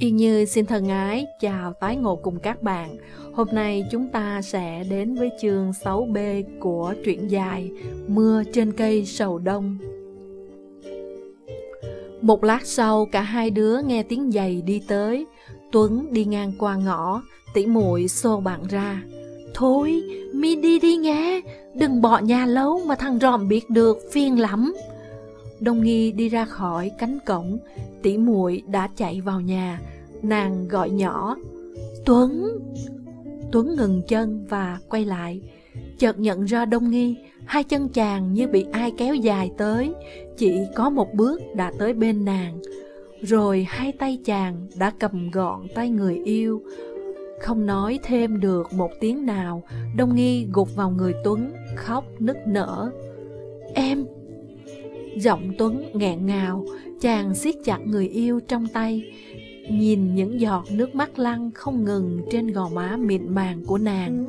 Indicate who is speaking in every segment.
Speaker 1: Yên Như xin thân ái chào tái ngộ cùng các bạn. Hôm nay chúng ta sẽ đến với chương 6B của truyện dài Mưa trên cây sầu đông. Một lát sau cả hai đứa nghe tiếng giày đi tới. Tuấn đi ngang qua ngõ, tỉ muội xô bạn ra. Thôi, mi đi đi nghe, đừng bỏ nhà lâu mà thằng ròm biết được, phiền lắm. Đông Nghi đi ra khỏi cánh cổng, tỷ muội đã chạy vào nhà, nàng gọi nhỏ, Tuấn! Tuấn ngừng chân và quay lại, chợt nhận ra Đông Nghi, hai chân chàng như bị ai kéo dài tới, chỉ có một bước đã tới bên nàng. Rồi hai tay chàng đã cầm gọn tay người yêu, không nói thêm được một tiếng nào, Đông Nghi gục vào người Tuấn, khóc nức nở. Em! Giọng Tuấn nghẹn ngào, chàng siết chặt người yêu trong tay, nhìn những giọt nước mắt lăn không ngừng trên gò má mịn màng của nàng.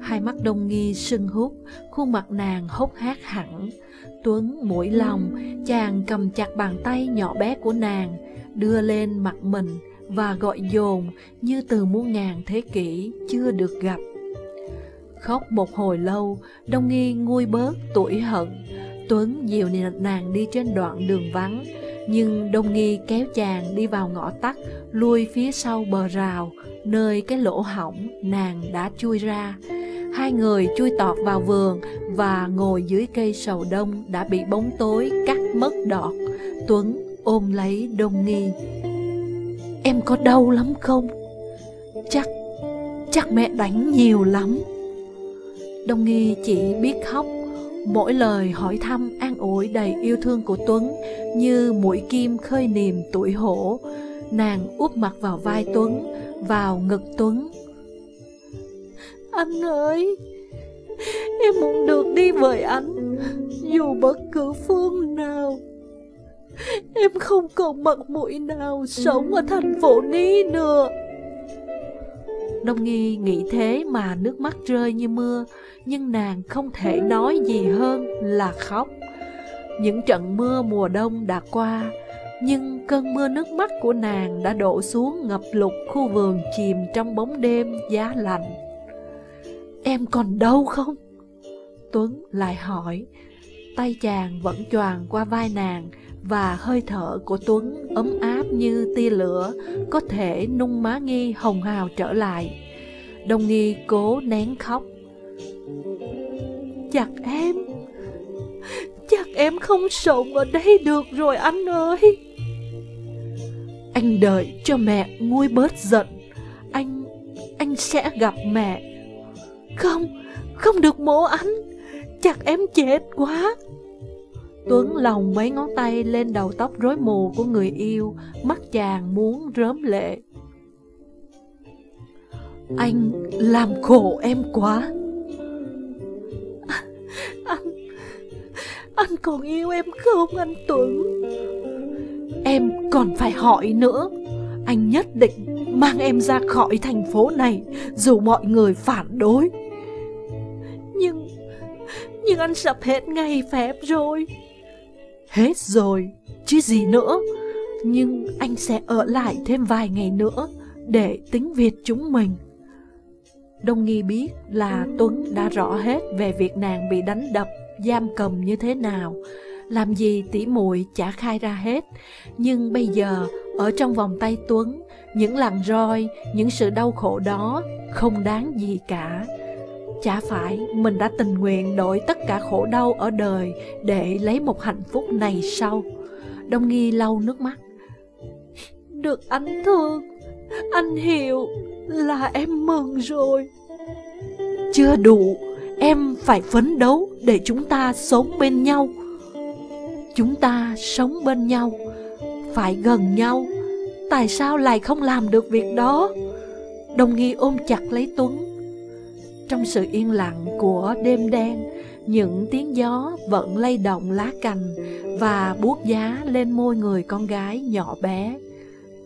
Speaker 1: Hai mắt Đông Nghi sưng hút, khuôn mặt nàng hốc hác hẳn. Tuấn mũi lòng, chàng cầm chặt bàn tay nhỏ bé của nàng, đưa lên mặt mình, và gọi dồn như từ muôn ngàn thế kỷ chưa được gặp. Khóc một hồi lâu, Đông Nghi nguôi bớt tuổi hận. Tuấn dìu nàng đi trên đoạn đường vắng, nhưng Đông Nghi kéo chàng đi vào ngõ tắt, lui phía sau bờ rào, nơi cái lỗ hỏng nàng đã chui ra. Hai người chui tọt vào vườn và ngồi dưới cây sầu đông đã bị bóng tối cắt mất đọt. Tuấn ôm lấy Đông Nghi. Em có đau lắm không? Chắc, chắc mẹ đánh nhiều lắm Đông Nghi chỉ biết khóc Mỗi lời hỏi thăm an ủi đầy yêu thương của Tuấn, Như mũi kim khơi niềm tuổi hổ. Nàng úp mặt vào vai Tuấn, Vào ngực Tuấn. Anh ơi, Em muốn được đi với anh, Dù bất cứ phương nào. Em không còn mặt mũi nào sống ở thành phố Ní nữa. Đông Nghi nghĩ thế mà nước mắt rơi như mưa, Nhưng nàng không thể nói gì hơn là khóc. Những trận mưa mùa đông đã qua, Nhưng cơn mưa nước mắt của nàng đã đổ xuống ngập lụt khu vườn chìm trong bóng đêm giá lạnh. Em còn đâu không? Tuấn lại hỏi. Tay chàng vẫn choàng qua vai nàng và hơi thở của Tuấn ấm áp như tia lửa có thể nung má Nghi hồng hào trở lại. Đông Nghi cố nén khóc. Chặt em, chắc em không sống ở đây được rồi anh ơi. Anh đợi cho mẹ nguôi bớt giận, anh, anh sẽ gặp mẹ. Không, không được mổ anh, chắc em chết quá. Tuấn lòng mấy ngón tay lên đầu tóc rối mù của người yêu, mắt chàng muốn rớm lệ. Anh làm khổ em quá. Anh, anh còn yêu em không anh Tuấn? Em còn phải hỏi nữa. Anh nhất định mang em ra khỏi thành phố này dù mọi người phản đối. Nhưng, nhưng anh sắp hết ngày phép rồi. Hết rồi, chứ gì nữa. Nhưng anh sẽ ở lại thêm vài ngày nữa Để tính việc chúng mình. Đông Nghi biết là Tuấn đã rõ hết về việc nàng bị đánh đập, giam cầm như thế nào. Làm gì tỉ muội chả khai ra hết. Nhưng bây giờ, ở trong vòng tay Tuấn Những làn roi, những sự đau khổ đó không đáng gì cả. Chả phải mình đã tình nguyện đổi tất cả khổ đau ở đời để lấy một hạnh phúc này sau. Đông Nghi lau nước mắt. Được anh thương, anh hiểu là em mừng rồi. Chưa đủ, em phải phấn đấu để chúng ta sống bên nhau. Chúng ta sống bên nhau, phải gần nhau. Tại sao lại không làm được việc đó? Đồng nghi ôm chặt lấy Tuấn trong sự yên lặng của đêm đen, những tiếng gió vẫn lay động lá cành và buốt giá lên môi người con gái nhỏ bé.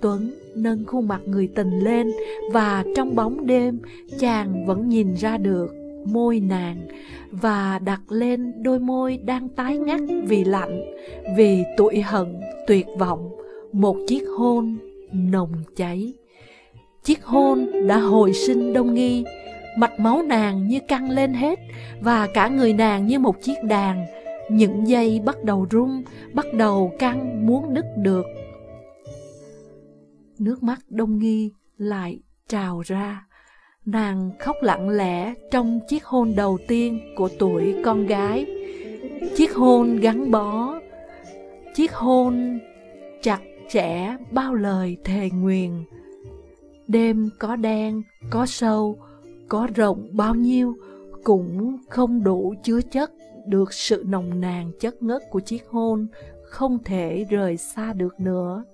Speaker 1: Tuấn nâng khuôn mặt người tình lên và trong bóng đêm chàng vẫn nhìn ra được môi nàng và đặt lên đôi môi đang tái ngắt vì lạnh, vì tuổi hận, tuyệt vọng, một chiếc hôn nồng cháy. Chiếc hôn đã hồi sinh đông nghi, mạch máu nàng như căng lên hết và cả người nàng như một chiếc đàn. Những dây bắt đầu rung, bắt đầu căng muốn đứt được. Nước mắt đông nghi lại trào ra. Nàng khóc lặng lẽ trong chiếc hôn đầu tiên của tuổi con gái. Chiếc hôn gắn bó, chiếc hôn chặt chẽ bao lời thề nguyền. Đêm có đen, có sâu, có rộng bao nhiêu cũng không đủ chứa chất được sự nồng nàn chất ngất của chiếc hôn, không thể rời xa được nữa.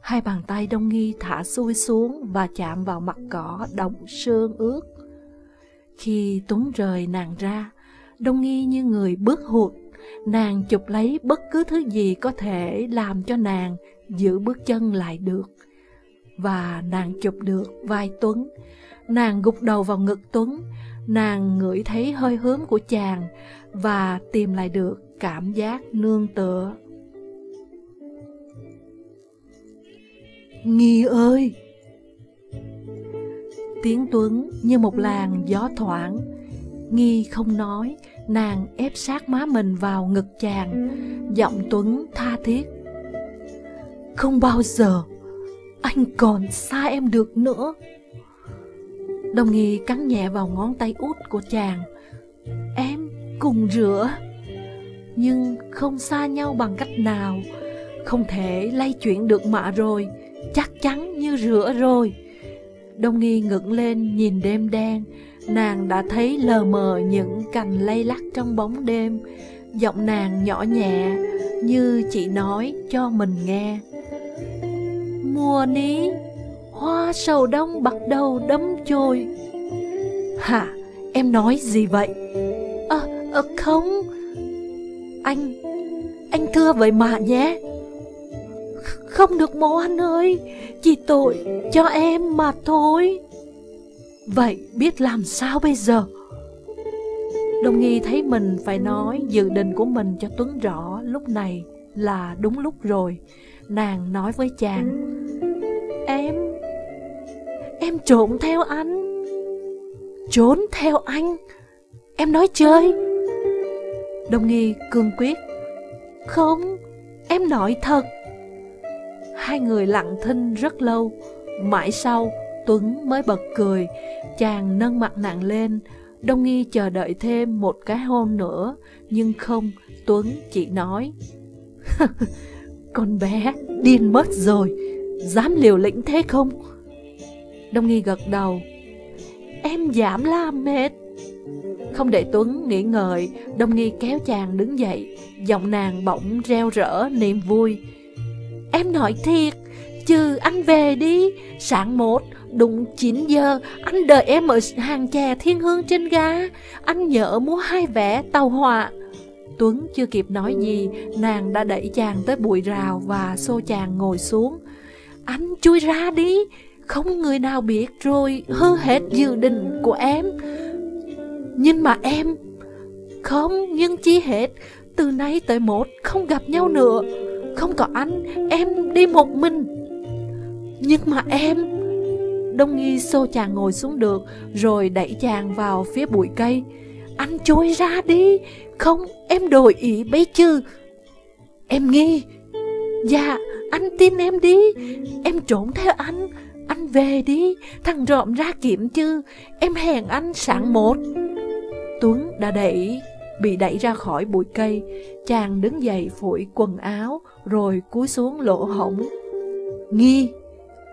Speaker 1: Hai bàn tay Đông Nghi thả xuôi xuống và chạm vào mặt cỏ động sương ướt. Khi Tuấn rời nàng ra, Đông Nghi như người bước hụt, nàng chụp lấy bất cứ thứ gì có thể làm cho nàng giữ bước chân lại được. Và nàng chụp được vai Tuấn, nàng gục đầu vào ngực Tuấn, nàng ngửi thấy hơi hướng của chàng và tìm lại được cảm giác nương tựa. Nghi ơi! Tiếng Tuấn như một làn gió thoảng. Nghi không nói, nàng ép sát má mình vào ngực chàng. Giọng Tuấn tha thiết. Không bao giờ, anh còn xa em được nữa. Đồng nghi cắn nhẹ vào ngón tay út của chàng. Em cùng rửa. Nhưng không xa nhau bằng cách nào. Không thể lay chuyển được mạ rồi chắc chắn như rửa rồi. Đông nghi ngẩng lên nhìn đêm đen, nàng đã thấy lờ mờ những cành lay lắc trong bóng đêm. Giọng nàng nhỏ nhẹ như chị nói cho mình nghe. Mùa ní, hoa sầu đông bắt đầu đâm chồi. Hả, em nói gì vậy? Ơ, à, à, không, anh, anh thưa với mà nhé. Không được mô anh ơi Chỉ tội cho em mà thôi Vậy biết làm sao bây giờ Đông Nghi thấy mình phải nói dự định của mình cho Tuấn rõ lúc này là đúng lúc rồi Nàng nói với chàng Em Em trộn theo anh, Trốn theo anh. Em nói chơi. Đông Nghi cương quyết. Không, Em nói thật. Hai người lặng thinh rất lâu. Mãi sau, Tuấn mới bật cười. Chàng nâng mặt nặng lên. Đông nghi chờ đợi thêm một cái hôn nữa. Nhưng không, Tuấn chỉ nói. Con bé điên mất rồi. Dám liều lĩnh thế không? Đông nghi gật đầu. Em giảm làm mệt. Không để Tuấn nghĩ ngợi Đông nghi kéo chàng đứng dậy. Giọng nàng bỗng reo rỡ niềm vui. Em nói thiệt, chứ anh về đi, sáng một, đúng 9 giờ, anh đợi em ở hàng chè thiên hương trên ga, anh nhớ mua hai vé tàu hỏa. Tuấn chưa kịp nói gì, nàng đã đẩy chàng tới bụi rào và xô chàng ngồi xuống. Anh chui ra đi, không người nào biết rồi. Hư hết dự định của em. Nhưng mà em, không, nhưng chi hết, từ nay tới một không gặp nhau nữa. Không có anh Em đi một mình. Nhưng mà em Đông nghi xô chàng ngồi xuống được Rồi đẩy chàng vào phía bụi cây. Anh trôi ra đi. Không em đổi ý bấy chứ. Em nghi Dạ anh tin em đi. Em trốn theo anh. Anh về đi. Thằng rộm ra kiểm chứ. Em hẹn anh sáng một. Tuấn đã đẩy, Bị đẩy ra khỏi bụi cây. Chàng đứng dậy phủi quần áo, Rồi cúi xuống lỗ hổng. Nghi,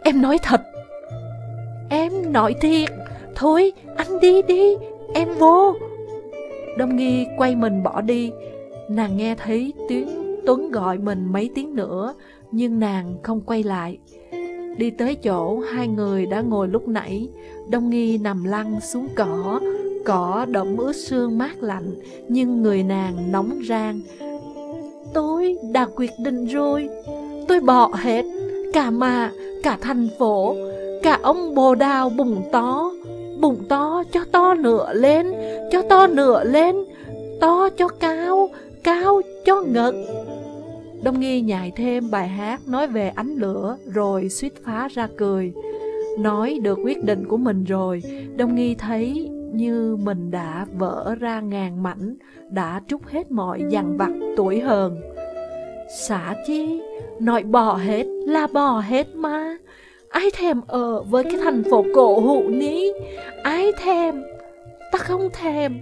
Speaker 1: Em nói thật. Em nói thiệt. Thôi, anh đi đi. Em vô. Đông nghi quay mình bỏ đi. Nàng nghe thấy tiếng Tuấn gọi mình mấy tiếng nữa Nhưng nàng không quay lại. Đi tới chỗ hai người đã ngồi lúc nãy Đông nghi nằm lăn xuống cỏ. Cỏ đậm ướt sương mát lạnh Nhưng người nàng nóng rang. Tôi đã quyết định rồi. Tôi bỏ hết Cả mà, cả thành phố Cả ông bồ đào bùng to. Bùng to cho to nửa lên Cho to nửa lên. To cho cao Cao cho ngực. Đông Nghi nhại thêm bài hát nói về ánh lửa rồi suýt phá ra cười. Nói được quyết định của mình rồi, Đông Nghi thấy như mình đã vỡ ra ngàn mảnh, đã trút hết mọi dằn vặt tuổi hờn. Xả chi, nói bỏ hết là bỏ hết mà. Ai thèm ở với cái thành phố cổ hụ ní, ai thèm, ta không thèm.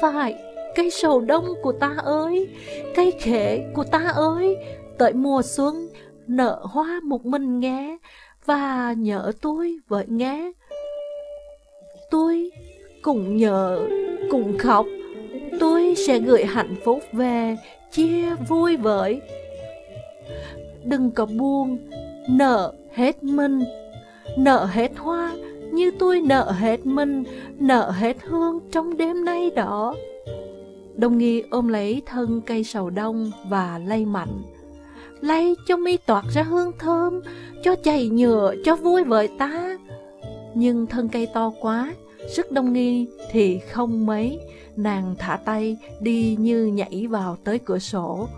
Speaker 1: Phải, cây sầu đông của ta ơi, cây khệ của ta ơi, tới mùa xuân nở hoa một mình nghe và nhớ tôi với nghe. Tôi cũng nhớ, cũng khóc, tôi sẽ gửi hạnh phúc về, chia vui với. Đừng có buồn, nở hết mình, nở hết hoa, như tôi nở hết mình, nở hết hương trong đêm nay đó. Đông nghi ôm lấy thân cây sầu đông và lay mạnh. Lay cho mi toạt ra hương thơm, cho chảy nhựa, cho vui với ta. Nhưng thân cây to quá, sức đông nghi thì không mấy, nàng thả tay đi như nhảy vào tới cửa sổ.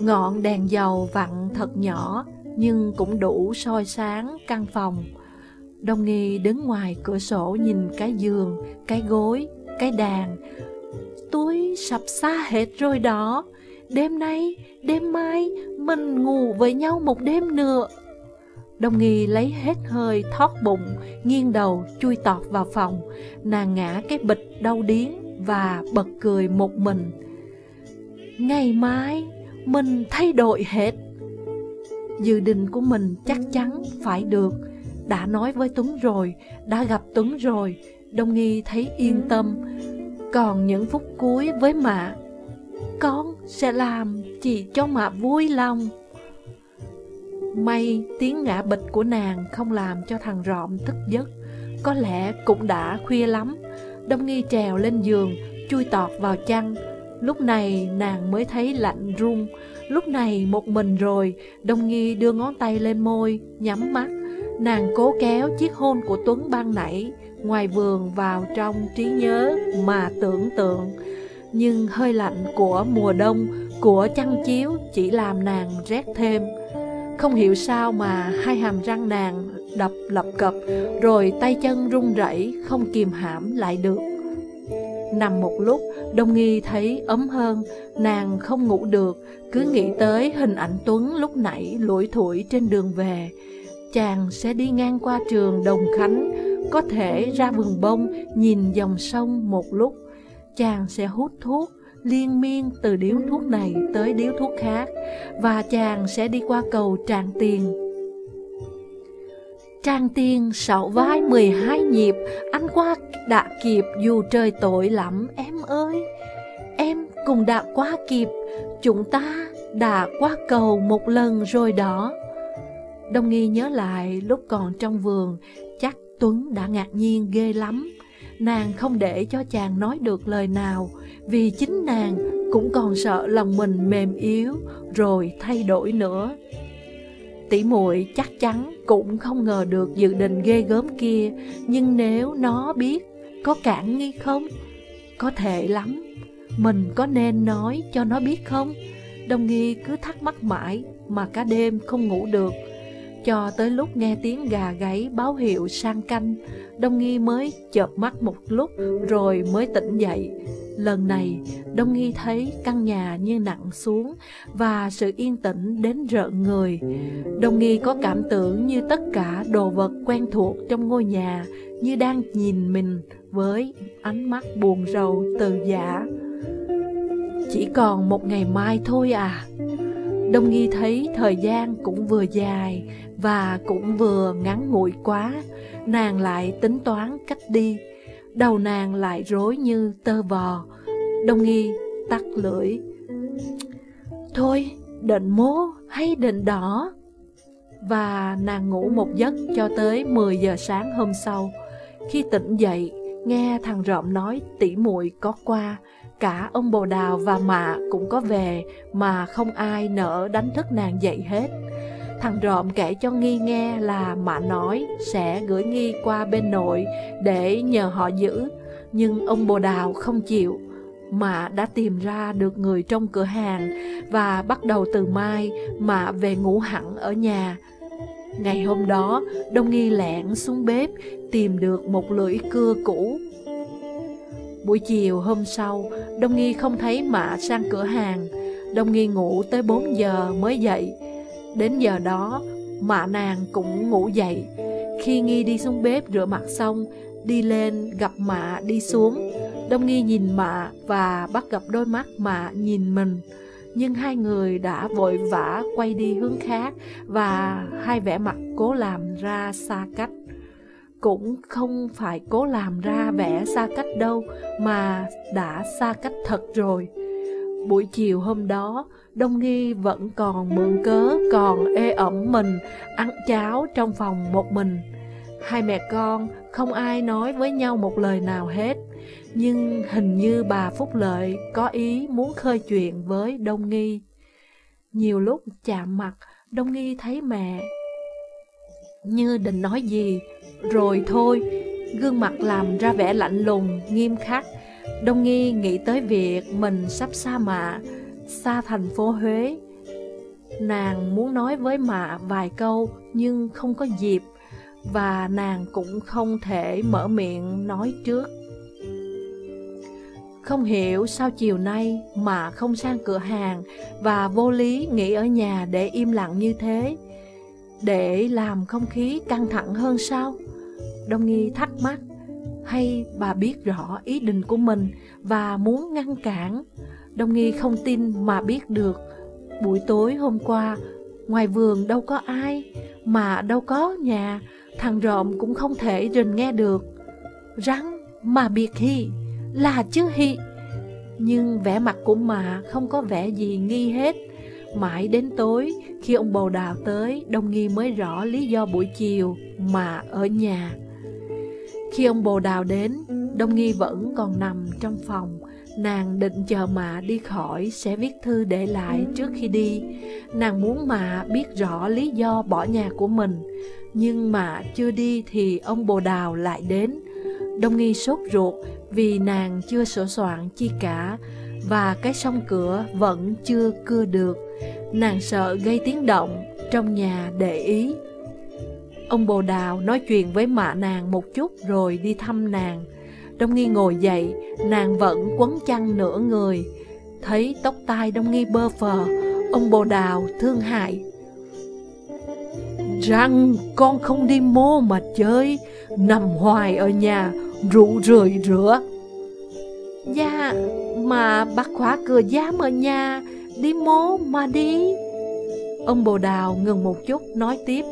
Speaker 1: Ngọn đèn dầu vặn thật nhỏ, nhưng cũng đủ soi sáng căn phòng. Đông nghi đứng ngoài cửa sổ nhìn cái giường, cái gối, cái đàn, Tôi sắp xa hết rồi đó. Đêm nay, đêm mai Mình ngủ với nhau một đêm nữa. Đông nghi lấy hết hơi thoát bụng Nghiêng đầu chui tọt vào phòng. Nàng ngã cái bịch đau điến Và bật cười một mình. Ngày mai Mình thay đổi hết. Dự định của mình chắc chắn phải được. Đã nói với Tuấn rồi Đã gặp Tuấn rồi. Đông nghi thấy yên tâm còn những phút cuối với mạ. Con sẽ làm chỉ cho mạ vui lòng? May tiếng ngã bịch của nàng không làm cho thằng rộm thức giấc. Có lẽ cũng đã khuya lắm. Đông nghi trèo lên giường, Chui tọt vào chăn. Lúc này nàng mới thấy lạnh run. Lúc này một mình rồi, Đông nghi đưa ngón tay lên môi, Nhắm mắt. Nàng cố kéo chiếc hôn của Tuấn ban nãy ngoài vườn vào trong trí nhớ mà tưởng tượng. Nhưng hơi lạnh của mùa đông, của chăn chiếu chỉ làm nàng rét thêm. Không hiểu sao mà hai hàm răng nàng đập lập cập, rồi tay chân run rẩy không kìm hãm lại được. Nằm một lúc, Đông Nghi thấy ấm hơn, nàng không ngủ được, cứ nghĩ tới hình ảnh Tuấn lúc nãy lủi thủi trên đường về. Chàng sẽ đi ngang qua trường Đồng Khánh, có thể ra vườn bông nhìn dòng sông một lúc, chàng sẽ hút thuốc liên miên từ điếu thuốc này tới điếu thuốc khác và chàng sẽ đi qua cầu Tràng Tiền. Tràng Tiền sạo vai 12 nhịp, anh qua đã kịp dù trời tội lắm em ơi. Em cũng đã qua kịp, chúng ta đã qua cầu một lần rồi đó. Đông Nghi nhớ lại lúc còn trong vườn, Tuấn đã ngạc nhiên ghê lắm. Nàng không để cho chàng nói được lời nào, vì chính nàng cũng còn sợ lòng mình mềm yếu rồi thay đổi nữa. Tỷ muội chắc chắn cũng không ngờ được dự định ghê gớm kia, nhưng nếu nó biết, có cản nghi không? Có thể lắm, mình có nên nói cho nó biết không? Đồng nghi cứ thắc mắc mãi mà cả đêm không ngủ được. Cho tới lúc nghe tiếng gà gáy báo hiệu sang canh, Đông Nghi mới chợp mắt một lúc rồi mới tỉnh dậy. Lần này, Đông Nghi thấy căn nhà như nặng xuống và sự yên tĩnh đến rợn người. Đông Nghi có cảm tưởng như tất cả đồ vật quen thuộc trong ngôi nhà như đang nhìn mình với ánh mắt buồn rầu từ giả. Chỉ còn một ngày mai thôi à. Đông Nghi thấy thời gian cũng vừa dài và cũng vừa ngắn ngủi quá, nàng lại tính toán cách đi. Đầu nàng lại rối như tơ vò. Đông nghi tắt lưỡi. Thôi, định mố hay định đỏ? Và nàng ngủ một giấc cho tới 10 giờ sáng hôm sau. Khi tỉnh dậy, nghe thằng rộm nói tỉ muội có qua, cả ông bồ đào và mạ cũng có về mà không ai nỡ đánh thức nàng dậy hết. Thằng rộm kể cho Nghi nghe là mạ nói sẽ gửi Nghi qua bên nội để nhờ họ giữ, nhưng ông bồ đào không chịu. Mạ đã tìm ra được người trong cửa hàng và bắt đầu từ mai Mạ về ngủ hẳn ở nhà. Ngày hôm đó, Đông Nghi lẹn xuống bếp tìm được một lưỡi cưa cũ. Buổi chiều hôm sau, Đông Nghi không thấy Mạ sang cửa hàng. Đông Nghi ngủ tới 4 giờ mới dậy. Đến giờ đó, Mạ nàng cũng ngủ dậy. Khi Nghi đi xuống bếp rửa mặt xong, đi lên gặp Mạ đi xuống. Đông Nghi nhìn Mạ và bắt gặp đôi mắt Mạ nhìn mình. Nhưng hai người đã vội vã quay đi hướng khác và hai vẻ mặt cố làm ra xa cách. Cũng không phải cố làm ra vẻ xa cách đâu mà đã xa cách thật rồi. Buổi chiều hôm đó, Đông Nghi vẫn còn mượn cớ, còn ê ẩm mình, ăn cháo trong phòng một mình. Hai mẹ con không ai nói với nhau một lời nào hết, nhưng hình như bà Phúc Lợi có ý muốn khơi chuyện với Đông Nghi. Nhiều lúc chạm mặt, Đông Nghi thấy mẹ như định nói gì, rồi thôi, gương mặt làm ra vẻ lạnh lùng, nghiêm khắc. Đông Nghi nghĩ tới việc mình sắp xa mạ, xa thành phố Huế. Nàng muốn nói với mạ vài câu, nhưng không có dịp, và nàng cũng không thể mở miệng nói trước. Không hiểu sao chiều nay mà không sang cửa hàng và vô lý nghỉ ở nhà để im lặng như thế. Để làm không khí căng thẳng hơn sao? Đông Nghi thắc mắc. Hay bà biết rõ ý định của mình và muốn ngăn cản? Đông Nghi không tin mà biết được. Buổi tối hôm qua, ngoài vườn đâu có ai, mà đâu có nhà, thằng rộm cũng không thể rình nghe được. Rắn mà biệt hi, là chứ hi. Nhưng vẻ mặt của mà không có vẻ gì nghi hết. Mãi đến tối, khi ông bầu đào tới, Đông Nghi mới rõ lý do buổi chiều mà ở nhà. Khi ông bồ đào đến, Đông Nghi vẫn còn nằm trong phòng. Nàng định chờ mạ đi khỏi sẽ viết thư để lại trước khi đi. Nàng muốn mạ biết rõ lý do bỏ nhà của mình. Nhưng mà chưa đi thì ông bồ đào lại đến. Đông Nghi sốt ruột vì nàng chưa sửa soạn chi cả và cái song cửa vẫn chưa cưa được. Nàng sợ gây tiếng động trong nhà để ý. Ông bồ đào nói chuyện với mạ nàng một chút rồi đi thăm nàng. Đông Nghi ngồi dậy, nàng vẫn quấn chăn nửa người. Thấy tóc tai Đông Nghi bơ phờ, ông bồ đào thương hại. Rằng con không đi mô mà chơi, nằm hoài ở nhà, rượu rượi rửa.
Speaker 2: Dạ, mà bác khóa cửa giám ở nhà, đi mô mà đi.
Speaker 1: Ông bồ đào ngừng một chút nói tiếp.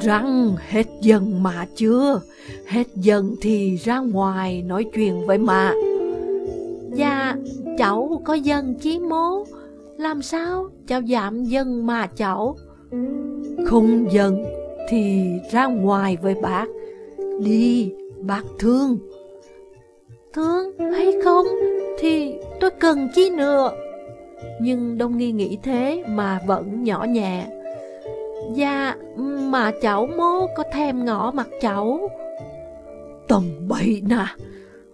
Speaker 3: Răng hết dần mà chưa. Hết dần thì ra ngoài nói chuyện với mà.
Speaker 2: Dạ cháu có dần chí mố. Làm sao cháu giảm dần mà cháu?
Speaker 3: Không dần thì ra ngoài với bác. Đi, bác thương.
Speaker 2: Thương hay không thì tôi cần chi nữa.
Speaker 1: Nhưng Đông Nghi nghĩ thế mà vẫn nhỏ nhẹ.
Speaker 2: Dạ, mà cháu mố có thèm ngõ mặt cháu.
Speaker 3: Tầm bậy nè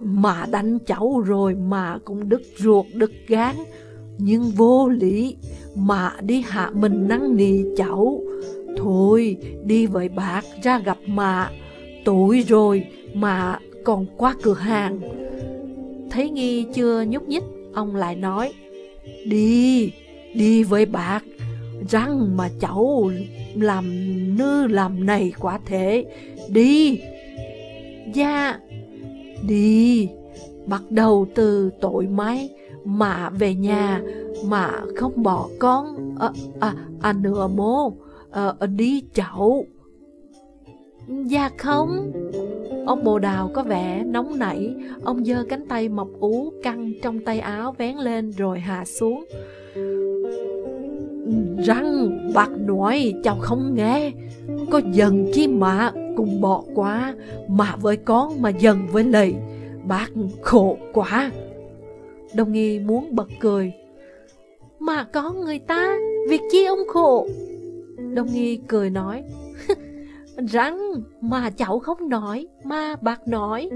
Speaker 3: Mà đánh cháu rồi mà cũng đứt ruột đứt gán. Nhưng vô lý Mà đi hạ mình năn nì cháu. Thôi đi với bác ra gặp mà. Tuổi rồi mà còn qua cửa hàng.
Speaker 1: Thấy Nghi chưa nhúc nhích Ông lại nói
Speaker 3: Đi, đi với bác. Răng mà cháu làm nư làm này quá thế. Đi.
Speaker 2: Dạ.
Speaker 3: Đi. Bắt đầu từ tội máy Mà về nhà Mà không bỏ con. À, à, à nửa mô. À, Đi cháu.
Speaker 2: Dạ không.
Speaker 1: Ông bồ đào có vẻ nóng nảy. Ông giơ cánh tay mọc ú căng trong tay áo vén lên rồi hạ xuống.
Speaker 3: Răng bạc nói cháu không nghe. Có dần chi mà cùng bỏ quá Mà với con mà dần với lầy Bác khổ quá.
Speaker 1: Đồng nghi muốn bật cười.
Speaker 2: Mà có người ta, Việc chi ông khổ?
Speaker 1: Đông nghi cười nói.
Speaker 2: Rắn mà cháu không nói, Mà bác nói.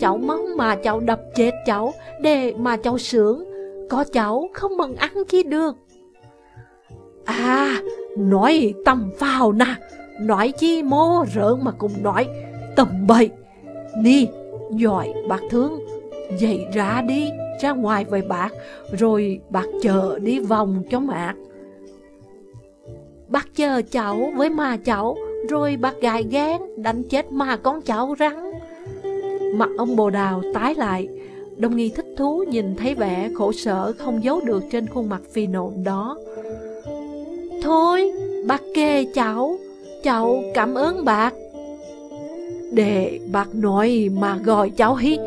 Speaker 2: Cháu mong mà cháu đập chết cháu, Để mà cháu sướng. Có cháu không mừng ăn khi được.
Speaker 3: À Nói tầm phào nè. Nói chi mô rỡn mà cũng nói Tầm bậy. Đi Giỏi bác thương. Dậy ra đi, Ra ngoài với bác, Rồi bác chờ đi vòng cho mạc
Speaker 2: Bác chờ cháu với mà cháu, Rồi bác gài gán đánh chết mà con cháu rắn
Speaker 1: Mặt ông bồ đào tái lại Đông nghi thích thú nhìn thấy vẻ khổ sở không giấu được trên khuôn mặt phi nộn đó.
Speaker 2: Thôi, bác kê cháu. Cháu cảm ơn bác.
Speaker 3: Để bác nói mà gọi cháu hít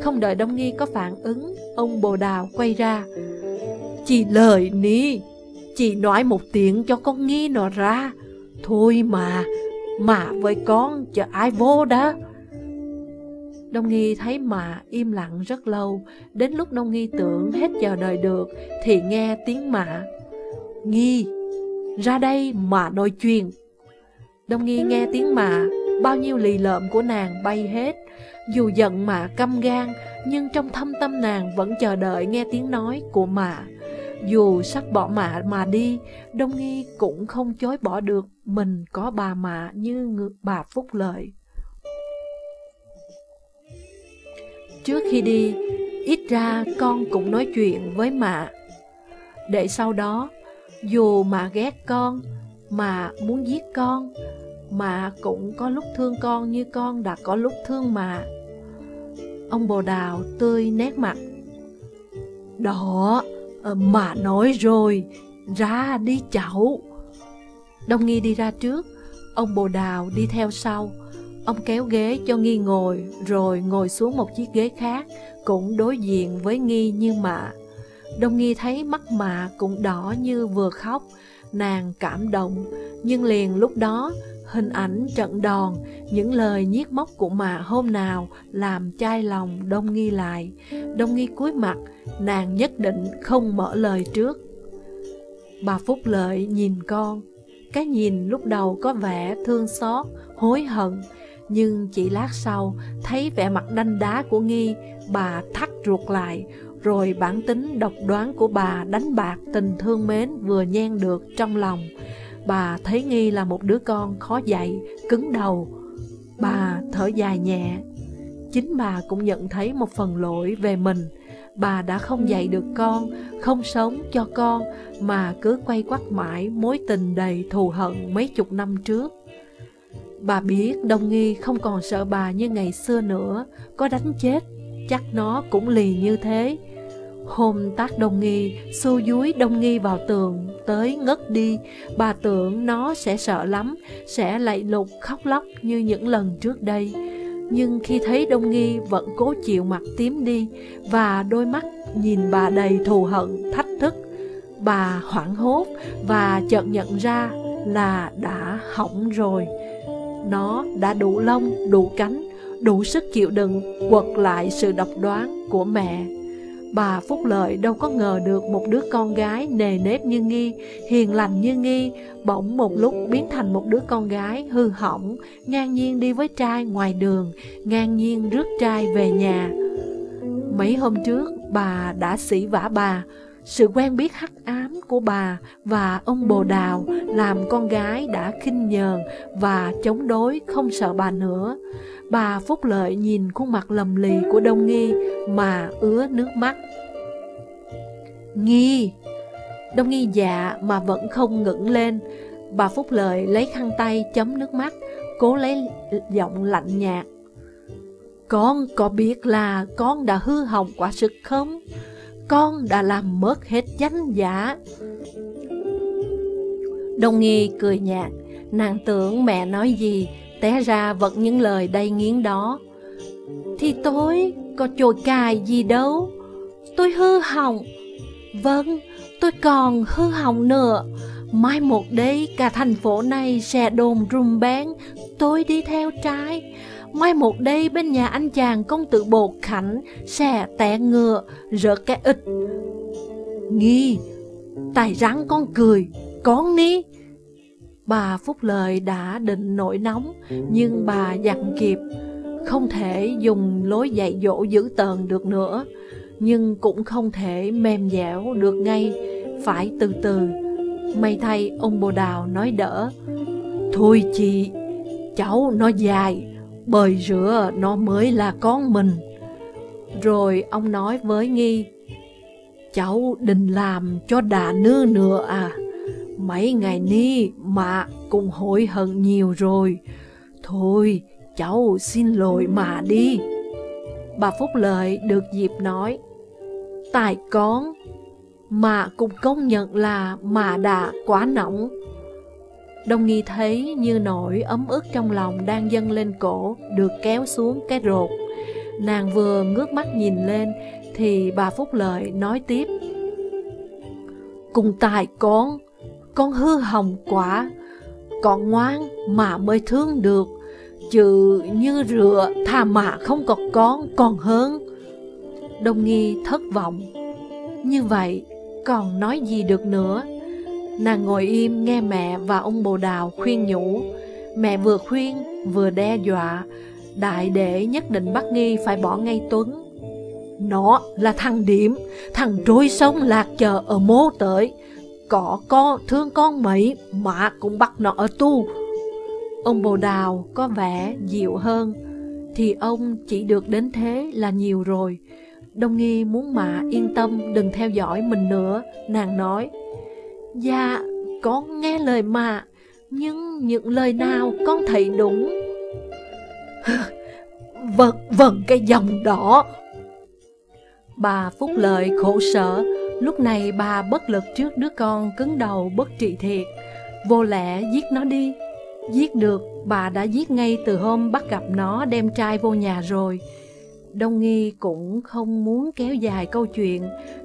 Speaker 1: Không đợi Đông Nghi có phản ứng Ông bồ đào quay ra.
Speaker 3: Chị lời ní Chị nói một tiếng cho con nghi nó ra. Thôi mà Mà với con chờ ai vô đó.
Speaker 1: Đông Nghi thấy mà im lặng rất lâu. Đến lúc Đông Nghi tưởng hết chờ đợi được Thì nghe tiếng mạ
Speaker 3: Nghi Ra đây mà nói chuyện
Speaker 1: Đông Nghi nghe tiếng mạ Bao nhiêu lì lợm của nàng bay hết Dù giận mà căm gan Nhưng trong thâm tâm nàng vẫn chờ đợi nghe tiếng nói của mạ dù sắp bỏ mạ mà đi, Đông Nghi cũng không chối bỏ được mình có bà mạ như bà Phúc Lợi. Trước khi đi, ít ra con cũng nói chuyện với mạ. Để sau đó, dù mà ghét con, mà muốn giết con, mà cũng có lúc thương con như con đã có lúc thương mà. Ông bồ đào tươi nét mặt.
Speaker 3: Đó, ờ, mà nói rồi, ra đi cháu.
Speaker 1: Đông Nghi đi ra trước, ông bồ đào đi theo sau. Ông kéo ghế cho Nghi ngồi, rồi ngồi xuống một chiếc ghế khác, cũng đối diện với Nghi như mạ. Đông Nghi thấy mắt mạ cũng đỏ như vừa khóc, nàng cảm động, nhưng liền lúc đó hình ảnh trận đòn, những lời nhiếc móc của mạ hôm nào làm chai lòng Đông Nghi lại. Đông Nghi cúi mặt, nàng nhất định không mở lời trước. Bà Phúc Lợi nhìn con, cái nhìn lúc đầu có vẻ thương xót, hối hận, nhưng chỉ lát sau thấy vẻ mặt đanh đá của Nghi, bà thắt ruột lại, rồi bản tính độc đoán của bà đánh bạc tình thương mến vừa nhen được trong lòng. Bà thấy Nghi là một đứa con khó dạy, cứng đầu. Bà thở dài nhẹ. Chính bà cũng nhận thấy một phần lỗi về mình. Bà đã không dạy được con, không sống cho con, mà cứ quay quắt mãi mối tình đầy thù hận mấy chục năm trước. Bà biết Đông Nghi không còn sợ bà như ngày xưa nữa, có đánh chết, chắc nó cũng lì như thế. Hôm tác đông nghi, xu dúi đông nghi vào tường, tới ngất đi, bà tưởng nó sẽ sợ lắm, sẽ lạy lục khóc lóc như những lần trước đây. Nhưng khi thấy đông nghi vẫn cố chịu mặt tím đi, và đôi mắt nhìn bà đầy thù hận, thách thức, bà hoảng hốt và chợt nhận ra là đã hỏng rồi. Nó đã đủ lông, đủ cánh, đủ sức chịu đựng quật lại sự độc đoán của mẹ. Bà Phúc Lợi đâu có ngờ được một đứa con gái nề nếp như Nghi, hiền lành như Nghi, bỗng một lúc biến thành một đứa con gái hư hỏng, ngang nhiên đi với trai ngoài đường, ngang nhiên rước trai về nhà. Mấy hôm trước, bà đã xỉ vả bà, sự quen biết hắc ám của bà và ông bồ đào làm con gái đã khinh nhờn và chống đối không sợ bà nữa. Bà Phúc Lợi nhìn khuôn mặt lầm lì của Đông Nghi mà ứa nước mắt. Nghi! Đông Nghi dạ mà vẫn không ngẩng lên. Bà Phúc Lợi lấy khăn tay chấm nước mắt, cố lấy giọng lạnh nhạt. Con có biết là con đã hư hỏng quả sức không? Con đã làm mất hết danh giá. Đồng Nghi cười nhạt, nàng tưởng mẹ nói gì té ra vẫn những lời đầy nghiến đó. Thì tôi có chồi cài gì đâu, tôi hư hỏng. Vâng, tôi còn hư hỏng nữa. Mai một đấy cả thành phố này sẽ đồn rùm bén, tôi đi theo trái. Mai một đây bên nhà anh chàng công tử bột khảnh xè tẹ ngựa, rớt cái ít Nghi, tài rắn con cười, con ni. Bà Phúc Lợi đã định nổi nóng, nhưng bà dặn kịp, không thể dùng lối dạy dỗ dữ tợn được nữa, nhưng cũng không thể mềm dẻo được ngay, phải từ từ. May thay ông bồ đào nói đỡ, Thôi chị, cháu nó dài, bời rửa nó mới là con mình. Rồi ông nói với Nghi, cháu định làm cho đà nư nữa à. Mấy ngày ni mà cũng hối hận nhiều rồi. Thôi, cháu xin lỗi mà đi. Bà Phúc Lợi được dịp nói, tại con, mà cũng công nhận là mà đã quá nóng. Đông nghi thấy như nỗi ấm ức trong lòng đang dâng lên cổ, được kéo xuống cái rột. Nàng vừa ngước mắt nhìn lên, thì bà Phúc Lợi nói tiếp. Cùng tài con, con hư hỏng quá, con ngoan mà mới thương được, chứ như rửa thà mà không có con còn hơn. Đông nghi thất vọng. Như vậy, còn nói gì được nữa? Nàng ngồi im nghe mẹ và ông bồ đào khuyên nhủ. Mẹ vừa khuyên, vừa đe dọa, đại để nhất định bắt nghi phải bỏ ngay Tuấn. Nó là thằng điểm, thằng trôi sông lạc chờ ở mố tới. Cỏ con thương con mấy mà cũng bắt nó ở tu. Ông bồ đào có vẻ dịu hơn, thì ông chỉ được đến thế là nhiều rồi. Đông nghi muốn mạ yên tâm đừng theo dõi mình nữa, nàng nói. Dạ, con nghe lời mà, nhưng những lời nào con thấy đúng. vâng, vâng cái dòng đỏ. Bà Phúc Lợi khổ sở, lúc này bà bất lực trước đứa con cứng đầu bất trị thiệt. Vô lẽ giết nó đi. Giết được, bà đã giết ngay từ hôm bắt gặp nó đem trai vô nhà rồi. Đông Nghi cũng không muốn kéo dài câu chuyện,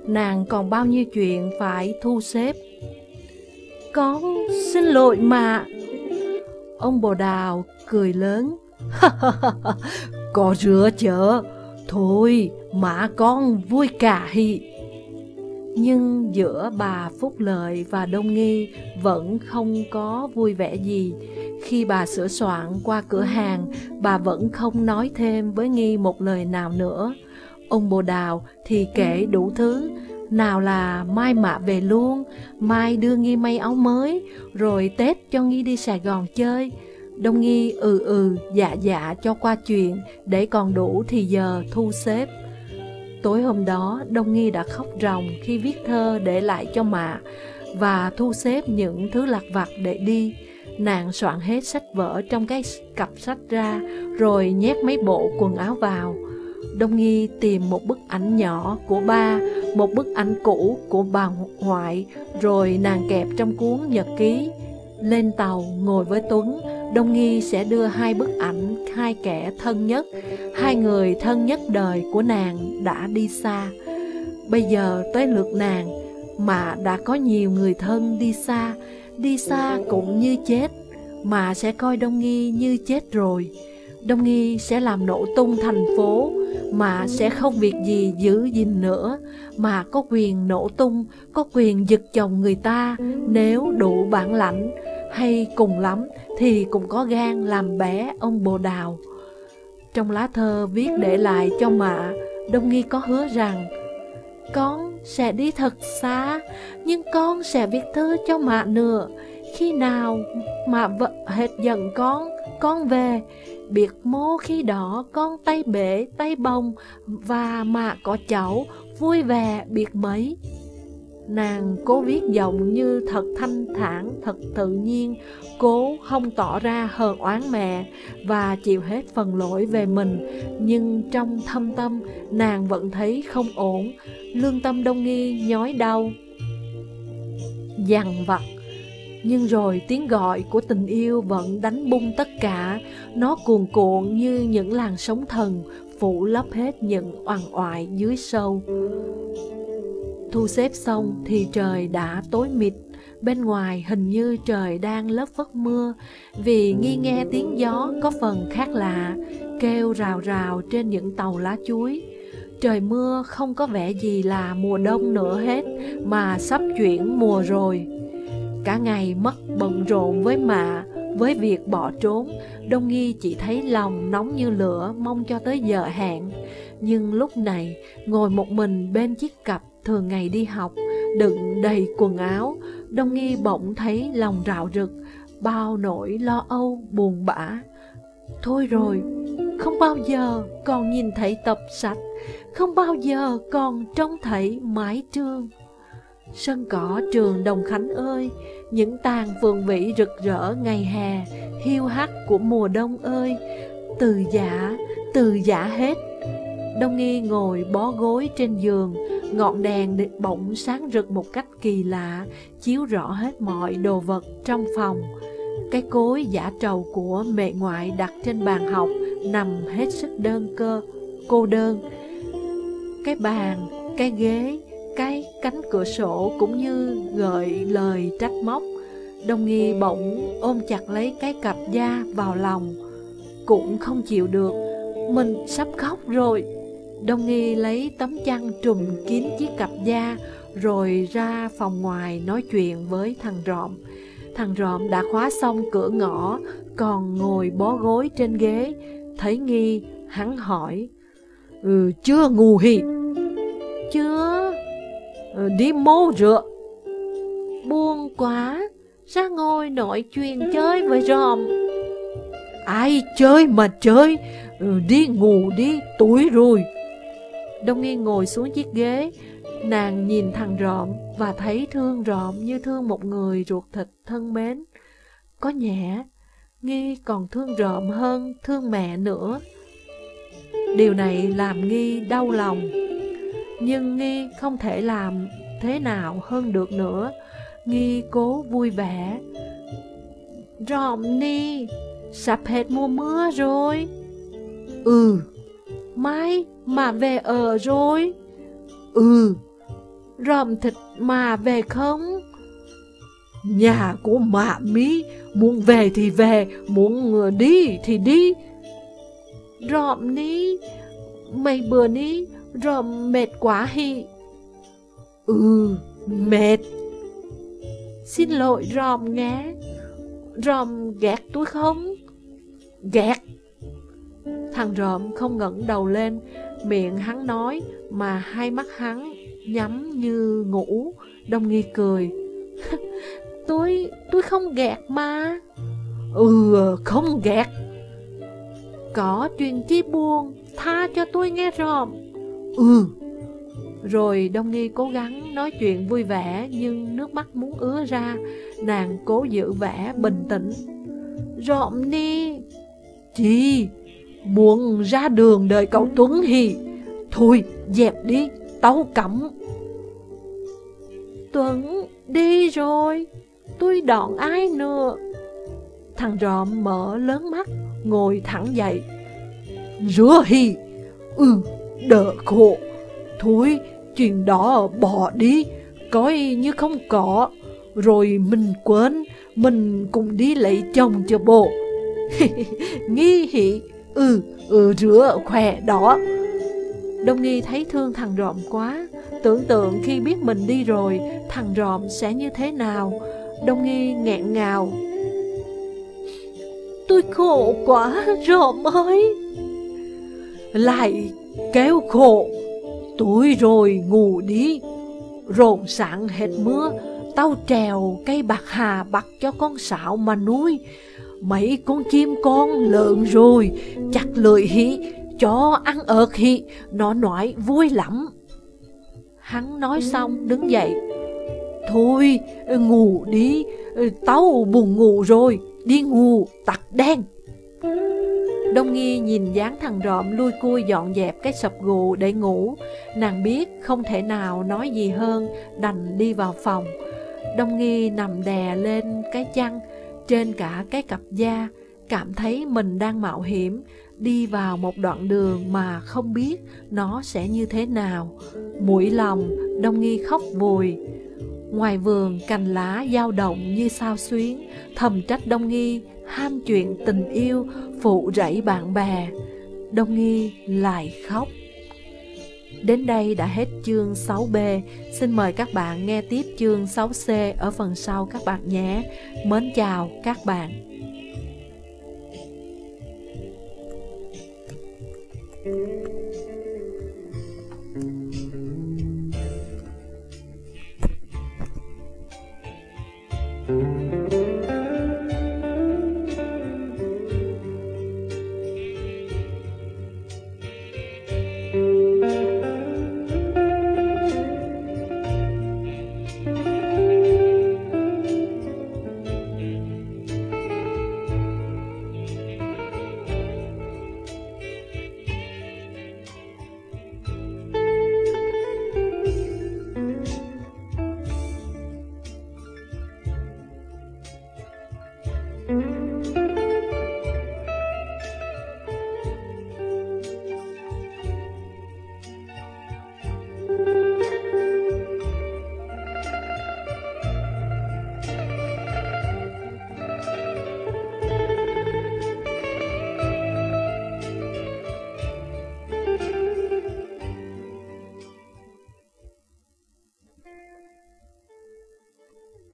Speaker 1: nàng còn bao nhiêu chuyện phải thu xếp. Con xin lỗi mà. Ông bồ đào cười lớn. Có rửa chở, thôi mà con vui cả hị. Nhưng giữa bà Phúc Lợi và Đông Nghi vẫn không có vui vẻ gì. Khi bà sửa soạn qua cửa hàng, bà vẫn không nói thêm với Nghi một lời nào nữa. Ông Bồ Đào thì kể đủ thứ, nào là mai mạ về luôn, mai đưa Nghi may áo mới, rồi Tết cho Nghi đi Sài Gòn chơi. Đông Nghi ừ ừ, dạ dạ cho qua chuyện, để còn đủ thì giờ thu xếp. Tối hôm đó, Đông Nghi đã khóc ròng khi viết thơ để lại cho mạ và thu xếp những thứ lạc vặt để đi. Nàng soạn hết sách vở trong cái cặp sách ra, rồi nhét mấy bộ quần áo vào. Đông Nghi tìm một bức ảnh nhỏ của ba, một bức ảnh cũ của bà ngoại, rồi nàng kẹp trong cuốn nhật ký. Lên tàu ngồi với Tuấn, Đông Nghi sẽ đưa hai bức ảnh hai kẻ thân nhất, hai người thân nhất đời của nàng đã đi xa. Bây giờ tới lượt nàng, mà đã có nhiều người thân đi xa, đi xa cũng như chết, mà sẽ coi Đông Nghi như chết rồi. Đông Nghi sẽ làm nổ tung thành phố, mà sẽ không việc gì giữ gìn nữa, mà có quyền nổ tung, có quyền giật chồng người ta nếu đủ bản lãnh, hay cùng lắm thì cũng có gan làm bé ông bồ đào. Trong lá thơ viết để lại cho mạ, Đông Nghi có hứa rằng Con sẽ đi thật xa, nhưng con sẽ viết thư cho mẹ nữa. Khi nào mà vợ hết giận con, con về, biệt mô khi đó con tay bể tay bồng và mẹ có cháu vui vẻ biệt mấy. Nàng cố viết giọng như thật thanh thản, thật tự nhiên, cố không tỏ ra hờn oán mẹ và chịu hết phần lỗi về mình. Nhưng trong thâm tâm, nàng vẫn thấy không ổn, lương tâm đông nghi nhói đau. Dằn vặt nhưng rồi tiếng gọi của tình yêu vẫn đánh bung tất cả, nó cuồn cuộn như những làn sóng thần, phủ lấp hết những oằn oại dưới sâu. Thu xếp xong thì trời đã tối mịt, bên ngoài hình như trời đang lất phất mưa, vì nghi nghe tiếng gió có phần khác lạ, kêu rào rào trên những tàu lá chuối. Trời mưa không có vẻ gì là mùa đông nữa hết, mà sắp chuyển mùa rồi. Cả ngày mất bận rộn với mạ, với việc bỏ trốn, Đông Nghi chỉ thấy lòng nóng như lửa mong cho tới giờ hẹn. Nhưng lúc này, ngồi một mình bên chiếc cặp thường ngày đi học, đựng đầy quần áo, Đông Nghi bỗng thấy lòng rạo rực, bao nỗi lo âu, buồn bã. Thôi rồi, không bao giờ còn nhìn thấy tập sách, không bao giờ còn trông thấy mái trường. Sân cỏ trường Đồng Khánh ơi, những tàn vườn vĩ rực rỡ ngày hè, hiu hắt của mùa đông ơi, từ giả, từ giả hết. Đông Nghi ngồi bó gối trên giường, ngọn đèn bỗng sáng rực một cách kỳ lạ, chiếu rõ hết mọi đồ vật trong phòng. Cái cối giả trầu của mẹ ngoại đặt trên bàn học nằm hết sức đơn cơ, cô đơn. Cái bàn, cái ghế, cái cánh cửa sổ cũng như gợi lời trách móc. Đông nghi bỗng ôm chặt lấy cái cặp da vào lòng, cũng không chịu được, mình sắp khóc rồi. Đông nghi lấy tấm chăn trùm kín chiếc cặp da, rồi ra phòng ngoài nói chuyện với thằng rộm. Thằng rộm đã khóa xong cửa ngõ, còn ngồi bó gối trên ghế. Thấy nghi, hắn hỏi, Ừ, chưa ngủ hì? Chưa. Ừ, đi mô rửa. Buồn quá, ra ngồi nội chuyện chơi với Rộm. Ai chơi mà chơi, ừ, đi ngủ đi, tối rồi. Đông Nghi ngồi xuống chiếc ghế, nàng nhìn thằng rộm và thấy thương rộm như thương một người ruột thịt thân mến. Có nhẹ, Nghi còn thương rộm hơn thương mẹ nữa. Điều này làm Nghi đau lòng, nhưng Nghi không thể làm thế nào hơn được nữa. Nghi cố vui vẻ. Rộm ni, sắp hết mùa mưa rồi. Ừ, mai mà về ở rồi. Ừ, ròm thịt mà về không? Nhà của mạ mí, muốn về thì về, muốn đi thì đi. Ròm ní, mấy bữa ní, ròm mệt quá hì. Ừ, mệt. Xin lỗi ròm nghe, ròm ghét tôi không? Ghét. Thằng rộm không ngẩng đầu lên, miệng hắn nói mà hai mắt hắn nhắm như ngủ. Đông nghi cười. tôi, tôi không gạt mà. Ừ, không gạt, Có chuyện chi buồn, tha cho tôi nghe rộm. Ừ. Rồi Đông Nghi cố gắng nói chuyện vui vẻ nhưng nước mắt muốn ứa ra, nàng cố giữ vẻ bình tĩnh. Rộm đi. Chi? Muốn ra đường đợi cậu Tuấn thì Thôi dẹp đi Tao cấm Tuấn đi rồi. Tôi đòn ai nữa? Thằng rộm mở lớn mắt Ngồi thẳng dậy. Rửa hì. Ừ đỡ khổ. Thôi chuyện đó bỏ đi. Coi như không có. Rồi mình quên Mình cùng đi lấy chồng cho bộ. Nghi hỉ Ừ, ừ rửa khỏe đó Đông Nghi thấy thương thằng rộm quá. Tưởng tượng khi biết mình đi rồi Thằng rộm sẽ như thế nào? Đông Nghi nghẹn ngào. Tôi khổ quá rộm ơi. Lại kéo khổ. Tôi rồi ngủ đi. Rộn sáng hết mưa. Tao trèo cây bạc hà bắt cho con sạo mà nuôi. Mấy con chim con lợn rồi Chặt lưỡi hị Cho ăn ợt hị Nó nói vui lắm. Hắn nói xong, đứng dậy. Thôi, ngủ đi, Tao buồn ngủ rồi, Đi ngủ tặc đen Đông Nghi nhìn dáng thằng rộm lui cui dọn dẹp cái sập gù để ngủ. Nàng biết không thể nào nói gì hơn, Đành đi vào phòng. Đông Nghi nằm đè lên cái chăn trên cả cái cặp da, cảm thấy mình đang mạo hiểm, đi vào một đoạn đường mà không biết nó sẽ như thế nào. Mũi lòng, Đông Nghi khóc vùi. Ngoài vườn, cành lá dao động như sao xuyến, thầm trách Đông Nghi, ham chuyện tình yêu, phụ rẫy bạn bè. Đông Nghi lại khóc. Đến đây đã hết chương 6B. Xin mời các bạn nghe tiếp chương 6C ở phần sau các bạn nhé. Mến chào các bạn.
Speaker 4: thank you